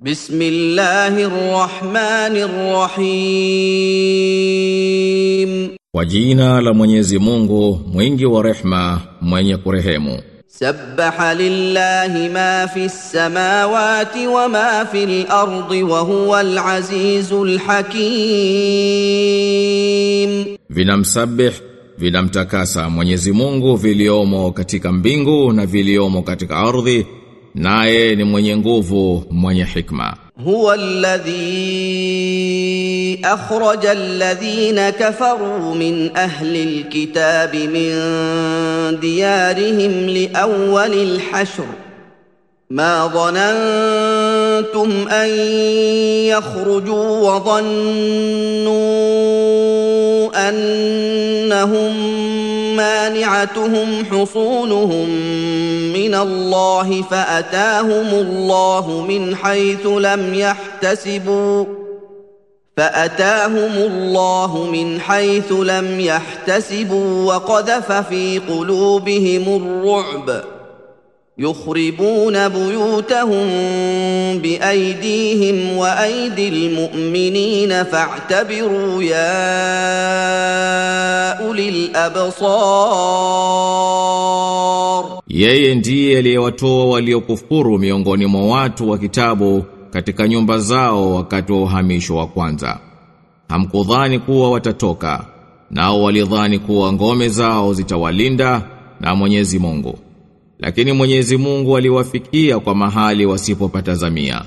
بسم الله الرحمن الرحيم Kwa jina la Mwenyezi Mungu, mwingi wa rehma, mwenye kurehemu. سبح لله ما في السماوات وما في الارض وهو العزيز الحكيم Vinamsabih, vinamtakasa Mwenyezi Mungu viliomo katika mbingu na viliomo katika ardhi, naye ni mwenye nguvu mwenye hikma huwa alladhi akhraja alladhina kafaru min ahli alkitabi min diyarihim liawwali alhashr ما ظننتم أن يخرجوا وظنوا أنهم مانعتهم حصونهم من الله فاتاهم الله من حيث لم يحتسبوا فاتاهم الله من حيث لم يحتسبوا وقذف في قلوبهم الرعب يخربون بيوتهم بايديهم وايدي المؤمنين فاعتبروا يا اولي الابصار Yeye ndiye aliyewatoa waliokufuru miongoni mwa watu wa kitabu katika nyumba zao wakati wa uhamisho wa kwanza. Hamkudhani kuwa watatoka, nao walidhani kuwa ngome zao zitawalinda na Mwenyezi Mungu. Lakini Mwenyezi Mungu aliwafikia kwa mahali wasipopatazamia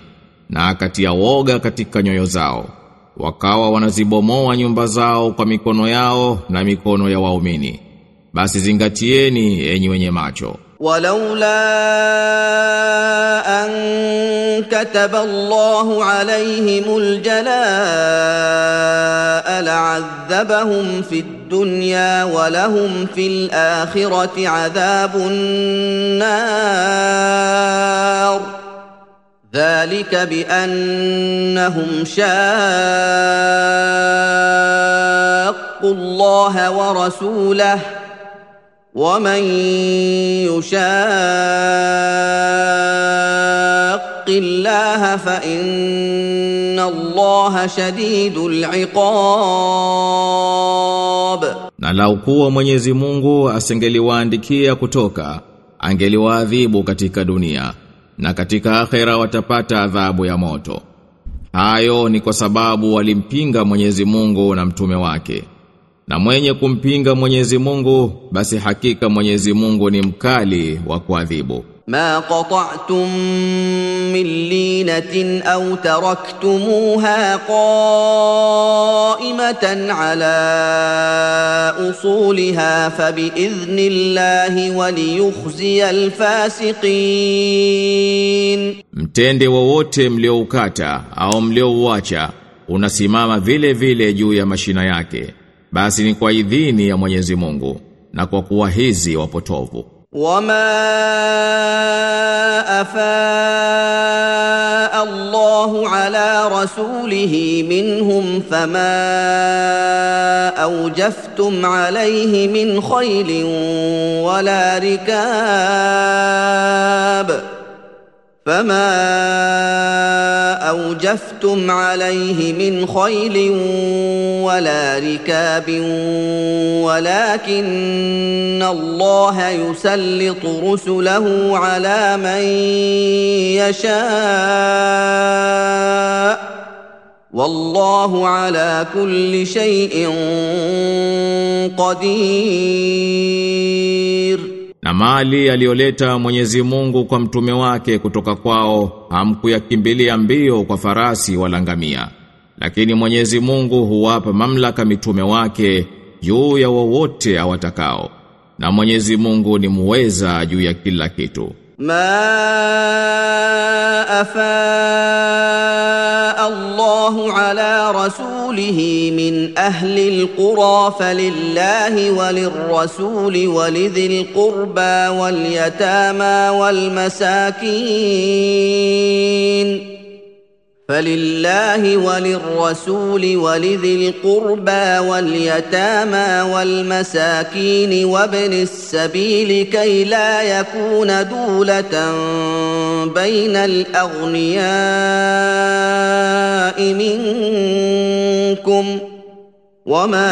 na akatia woga katika nyoyo zao. Wakawa wanazibomoa nyumba zao kwa mikono yao na mikono ya waumini. Basi zingatieni enyi wenye macho. Walaula an kataba Allahu alaihimul jalaa la'adhabahum fid الدنيا ولهم في الآخرة عذاب النار. ذلك بأنهم شاقوا الله ورسوله. ومن يشاق الله فإن الله شديد العقاب. Na lau kuwa Mwenyezi Mungu asingeliwaandikia kutoka, angeliwaadhibu katika dunia, na katika akhera watapata adhabu ya moto. Hayo ni kwa sababu walimpinga Mwenyezi Mungu na mtume wake. Na mwenye kumpinga Mwenyezi Mungu, basi hakika Mwenyezi Mungu ni mkali wa kuadhibu. ما قطعتم من لينه او تركتموها قائمه على اصولها فباذن الله وليخزي الفاسقين Mtende wowote mlioukata au mliouacha unasimama vile vile juu ya mashina yake. Basi ni kwa idhini ya Mwenyezi Mungu na kwa kuwa hizi wapotovu. وما افاء الله على رسوله منهم فما اوجفتم عليه من خيل ولا ركاب فما اوجفتم عليه من خيل ولا ركاب ولكن الله يسلط رسله على من يشاء والله على كل شيء قدير Na mali aliyoleta Mwenyezi Mungu kwa mtume wake kutoka kwao hamkuyakimbilia mbio kwa farasi wala ngamia. Lakini Mwenyezi Mungu huwapa mamlaka mitume wake juu ya wowote awatakao. Na Mwenyezi Mungu ni muweza juu ya kila kitu. ما افاء الله على رسوله من أهل القرى فلله وللرسول ولذي القربى واليتامى والمساكين فلله وللرسول ولذي القربى واليتامى والمساكين وابن السبيل كي لا يكون دوله بين الاغنياء منكم وما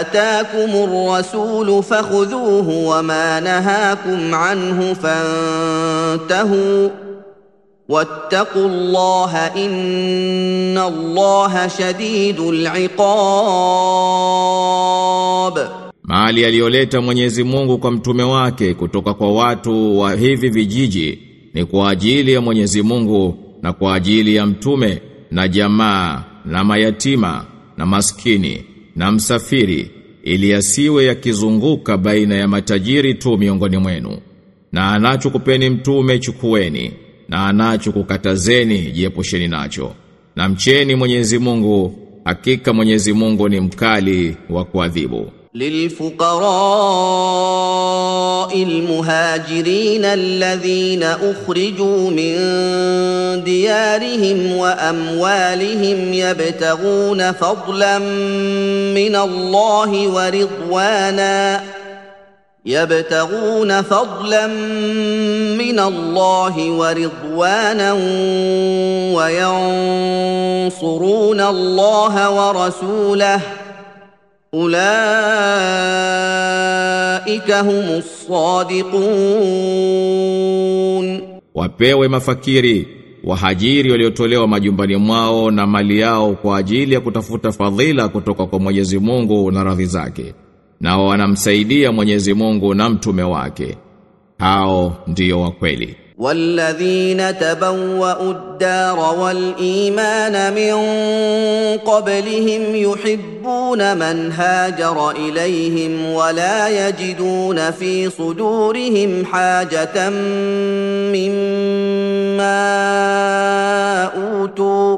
اتاكم الرسول فخذوه وما نهاكم عنه فانتهوا واتقوا الله ان الله شديد العقاب Mali aliyoleta Mwenyezi Mungu kwa mtume wake kutoka kwa watu wa hivi vijiji ni kwa ajili ya Mwenyezi Mungu na kwa ajili ya mtume na jamaa na mayatima na maskini na msafiri ili yasiwe yakizunguka baina ya matajiri tu miongoni mwenu na anachokupeni mtume chukueni na anachokukatazeni jiepusheni nacho na mcheni Mwenyezi Mungu hakika Mwenyezi Mungu ni mkali wa kuadhibu للفقراء المهاجرين الذين اخرجوا من ديارهم واموالهم يبتغون فضلا من الله ورضوانا يبتغون فضلا من الله ورضوانا وينصرون الله ورسوله أولئك هم الصادقون Wapewe mafakiri wahajiri waliotolewa majumbani mwao na mali yao kwa ajili ya kutafuta fadhila kutoka kwa Mwenyezi Mungu na radhi zake. Nao wanamsaidia Mwenyezi Mungu na mtume wake. Hao ndiyo wa kweli. والذين تبوأوا الدار والإيمان من قبلهم يحبون من هاجر إليهم ولا يجدون في صدورهم حاجة مما أوتوا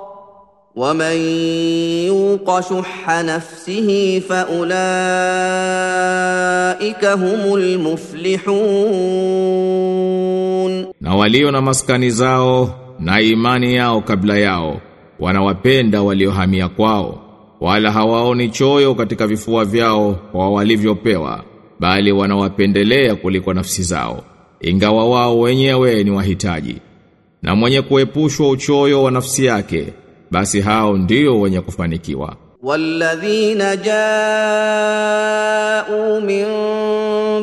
ومن يوق شح نفسه فأولئك هم المفلحون Na walio na maskani zao na imani yao kabla yao wanawapenda waliohamia kwao wala hawaoni choyo katika vifua vyao kwa walivyopewa bali wanawapendelea kuliko nafsi zao ingawa wao wenyewe ni wahitaji na mwenye kuepushwa uchoyo wa nafsi yake basi hao ndio wenye kufanikiwa. والذين جاءوا من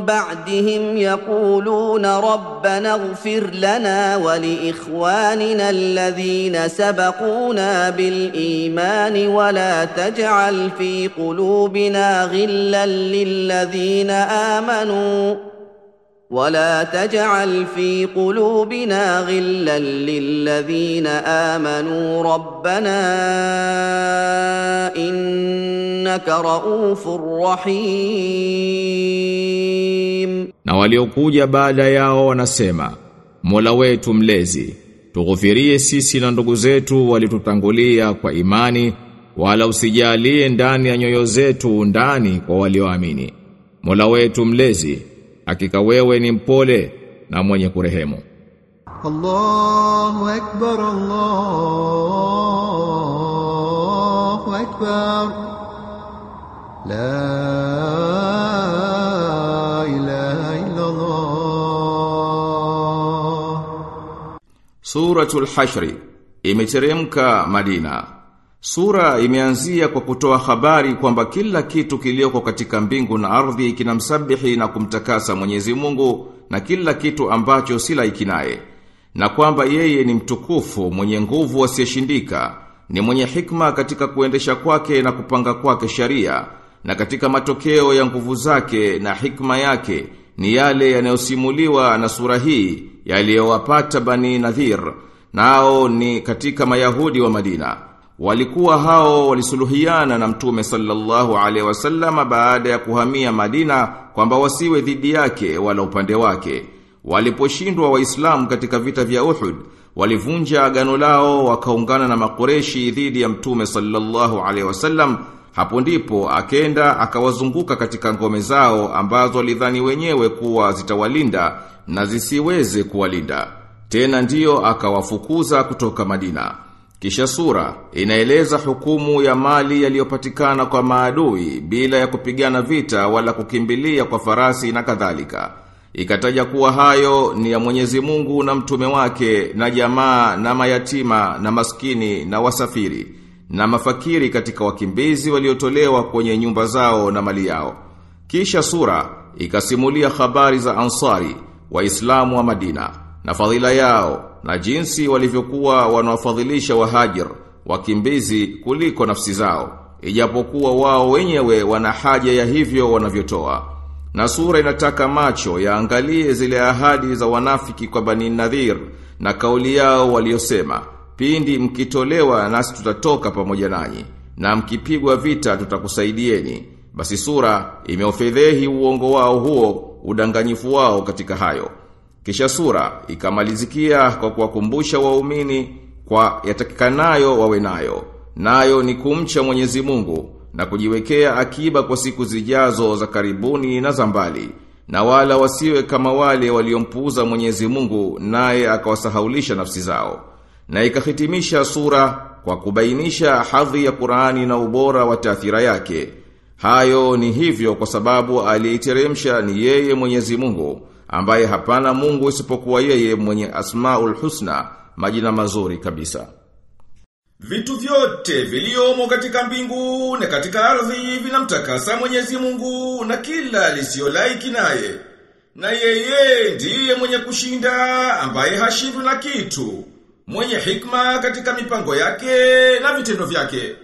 بعدهم يقولون ربنا اغفر لنا ولاخواننا الذين سبقونا بالايمان ولا تجعل في قلوبنا غلا للذين امنوا ولا تجعل في قلوبنا غلا للذين امنوا ربنا انك رؤوف رحيم Na waliokuja baada yao wanasema, Mola wetu mlezi, tughufirie sisi na ndugu zetu walitutangulia kwa imani, wala usijalie ndani ya nyoyo zetu ndani kwa walioamini. Mola wetu mlezi, Hakika wewe ni mpole na mwenye kurehemu. Allahu akbar, Allahu akbar. La ilaha illa Allah. Suratul Hashr imeteremka Madina. Sura imeanzia kwa kutoa habari kwamba kila kitu kilioko katika mbingu na ardhi kinamsabihi na kumtakasa Mwenyezi Mungu na kila kitu ambacho si laiki naye. Na kwamba yeye ni mtukufu, mwenye nguvu asiyeshindika, ni mwenye hikma katika kuendesha kwake na kupanga kwake sharia na katika matokeo ya nguvu zake na hikma yake ni yale yanayosimuliwa na sura hii yaliyowapata Bani Nadhir nao ni katika Mayahudi wa Madina walikuwa hao walisuluhiana na Mtume sallallahu alaihi wasallama baada ya kuhamia Madina kwamba wasiwe dhidi yake wala upande wake waliposhindwa waislamu katika vita vya Uhud walivunja agano lao wakaungana na makoreshi dhidi ya Mtume sallallahu alaihi wasallam Hapo ndipo akenda akawazunguka katika ngome zao ambazo walidhani wenyewe kuwa zitawalinda na zisiweze kuwalinda. Tena ndiyo akawafukuza kutoka Madina. Kisha sura inaeleza hukumu ya mali yaliyopatikana kwa maadui bila ya kupigana vita wala kukimbilia kwa farasi na kadhalika. Ikataja kuwa hayo ni ya Mwenyezi Mungu na mtume wake na jamaa na mayatima na maskini na wasafiri na mafakiri katika wakimbizi waliotolewa kwenye nyumba zao na mali yao. Kisha sura ikasimulia habari za Ansari, Waislamu wa Madina na fadhila yao na jinsi walivyokuwa wanawafadhilisha wahajir, wakimbizi kuliko nafsi zao, ijapokuwa wao wenyewe wana haja ya hivyo wanavyotoa. Na sura inataka macho yaangalie zile ahadi za wanafiki kwa Bani Nadhir na kauli yao waliosema, pindi mkitolewa nasi tutatoka pamoja nanyi, na mkipigwa vita tutakusaidieni. Basi sura imeofedhehi uongo wao huo, udanganyifu wao katika hayo. Kisha sura ikamalizikia kwa kuwakumbusha waumini kwa yatakikanayo wawe nayo. Nayo ni kumcha Mwenyezi Mungu na kujiwekea akiba kwa siku zijazo za karibuni na za mbali. Na wala wasiwe kama wale waliompuuza Mwenyezi Mungu naye akawasahaulisha nafsi zao. Na ikahitimisha sura kwa kubainisha hadhi ya Qur'ani na ubora wa taathira yake. Hayo ni hivyo kwa sababu aliyeiteremsha ni yeye Mwenyezi Mungu ambaye hapana Mungu isipokuwa yeye mwenye Asmaul Husna, majina mazuri kabisa. Vitu vyote viliomo katika mbingu na katika ardhi vinamtakasa Mwenyezi Mungu na kila lisiyolaiki naye. Na yeye ndiye mwenye kushinda ambaye hashindwi na kitu, mwenye hikma katika mipango yake na vitendo vyake.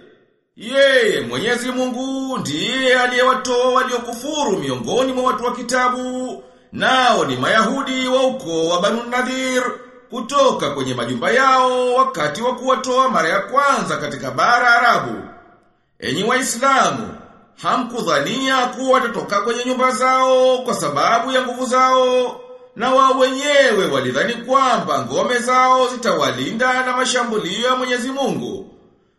Yeye Mwenyezi Mungu ndiye aliyewatoa waliokufuru miongoni mwa watu wa kitabu Nao ni Mayahudi wa ukoo wa Banu Nadhir kutoka kwenye majumba yao wakati wa kuwatoa mara ya kwanza katika bara Arabu. Enyi Waislamu, hamkudhania kuwa watatoka kwenye nyumba zao kwa sababu ya nguvu zao, na wao wenyewe walidhani kwamba ngome zao zitawalinda na mashambulio ya Mwenyezi Mungu.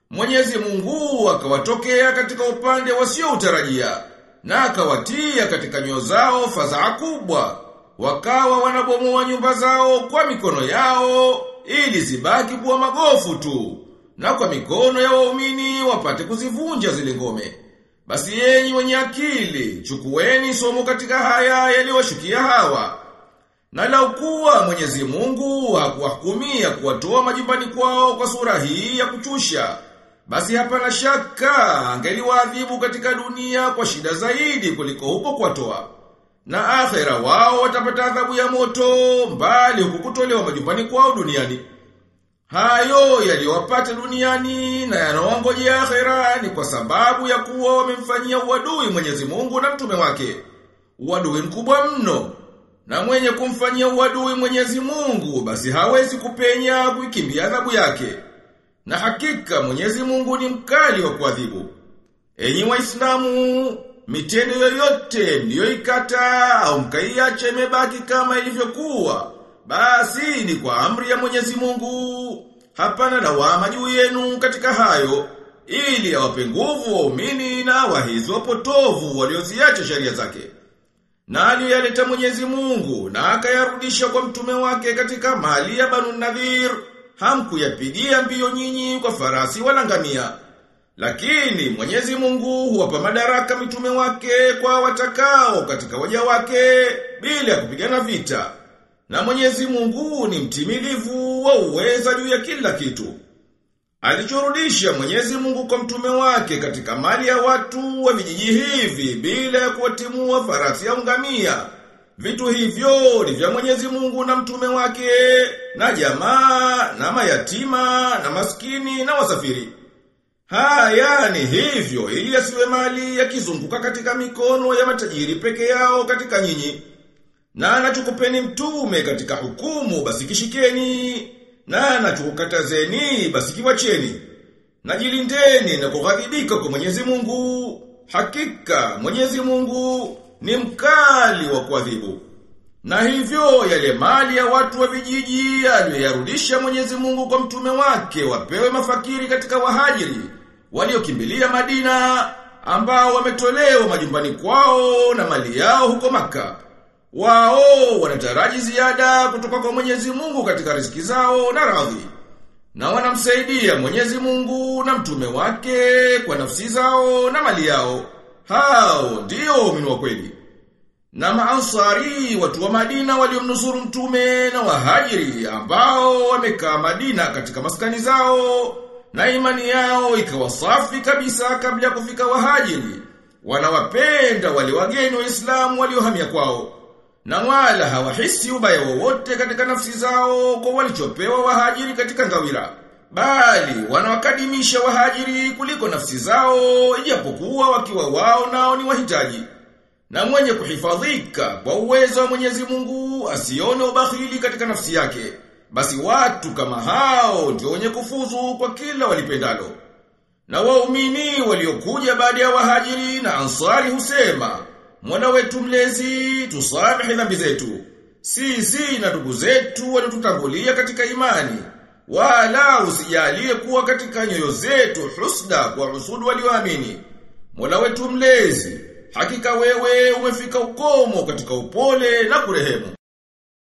Mwenyezi Mungu akawatokea katika upande wasioutarajia na akawatia katika nyoyo zao fadhaa kubwa. Wakawa wanabomoa nyumba zao kwa mikono yao ili zibaki kuwa magofu tu, na kwa mikono ya waumini wapate kuzivunja zile ngome. Basi yenyi wenye akili, chukueni somo katika haya yaliyowashukia hawa. Na lau kuwa Mwenyezi Mungu hakuwahukumia kuwatoa majumbani kwao kwa sura hii ya kuchusha, basi hapana shaka angeliwaadhibu katika dunia kwa shida zaidi kuliko huko kwa toa. Na akhera wao watapata adhabu ya moto mbali huku kutolewa majumbani kwao duniani. Hayo yaliwapata duniani na yanawangojea akhera ni kwa sababu ya kuwa wamemfanyia uadui Mwenyezi Mungu na mtume wake. Uadui mkubwa mno. Na mwenye kumfanyia uadui Mwenyezi Mungu basi hawezi kupenya kuikimbia adhabu yake. Na hakika Mwenyezi Mungu ni mkali wa kuadhibu. Enyi Waislamu, mitendo yoyote mliyoikata au mkaiache imebaki kama ilivyokuwa, basi ni kwa amri ya Mwenyezi Mungu. Hapana lawama juu yenu katika hayo, ili awape nguvu waumini na wahizi wapotovu walioziacha sheria zake. Na aliyaleta Mwenyezi Mungu na akayarudisha kwa mtume wake katika mali ya Banu Nadhir hamkuyapigia mbio nyinyi kwa farasi wala ngamia. Lakini Mwenyezi Mungu huwapa madaraka mitume wake kwa watakao katika waja wake bila ya kupigana vita. Na Mwenyezi Mungu ni mtimilivu wa uweza juu ya kila kitu. Alichorudisha Mwenyezi Mungu kwa mtume wake katika mali ya watu wa vijiji hivi bila ya kuwatimua farasi au ngamia. Vitu hivyo ni vya Mwenyezi Mungu na mtume wake, na jamaa, na mayatima, na maskini, na wasafiri. Haya ni hivyo ili yasiwe mali yakizunguka katika mikono ya matajiri peke yao katika nyinyi. Na anachukupeni mtume katika hukumu basi kishikeni, na anachukukatazeni basi kiwacheni. Na jilindeni na kughadhibika kwa Mwenyezi Mungu. Hakika Mwenyezi Mungu ni mkali wa kuadhibu. Na hivyo yale mali ya watu wa vijiji aliyoyarudisha Mwenyezi Mungu kwa mtume wake wapewe mafakiri katika wahajiri waliokimbilia Madina ambao wametolewa majumbani kwao na mali yao huko maka. Wao wanataraji ziada kutoka kwa Mwenyezi Mungu katika riziki zao na radhi. Na wanamsaidia Mwenyezi Mungu na mtume wake kwa nafsi zao na mali yao. Hao ndio waumini wa kweli. Na maansari watu wa Madina waliomnusuru mtume na wahajiri ambao wamekaa Madina katika maskani zao na imani yao ikawa safi kabisa kabla ya kufika wahajiri. Wanawapenda wale wageni waislamu waliohamia kwao. Na wala hawahisi ubaya wowote katika nafsi zao kwa walichopewa wahajiri katika ngawira. Bali wanawakadimisha wahajiri kuliko nafsi zao ijapokuwa wakiwa wao nao ni wahitaji. Na mwenye kuhifadhika kwa uwezo wa Mwenyezi Mungu asione ubakhili katika nafsi yake. Basi watu kama hao ndio wenye kufuzu kwa kila walipendalo. Na waumini waliokuja baada ya wahajiri na ansari husema, Mola wetu mlezi tusamehe dhambi zetu. Sisi na ndugu zetu waliotutangulia katika imani. Wala usijalie kuwa katika nyoyo zetu husda kwa usudu walioamini. Mola wetu mlezi, hakika wewe umefika ukomo katika upole na kurehemu.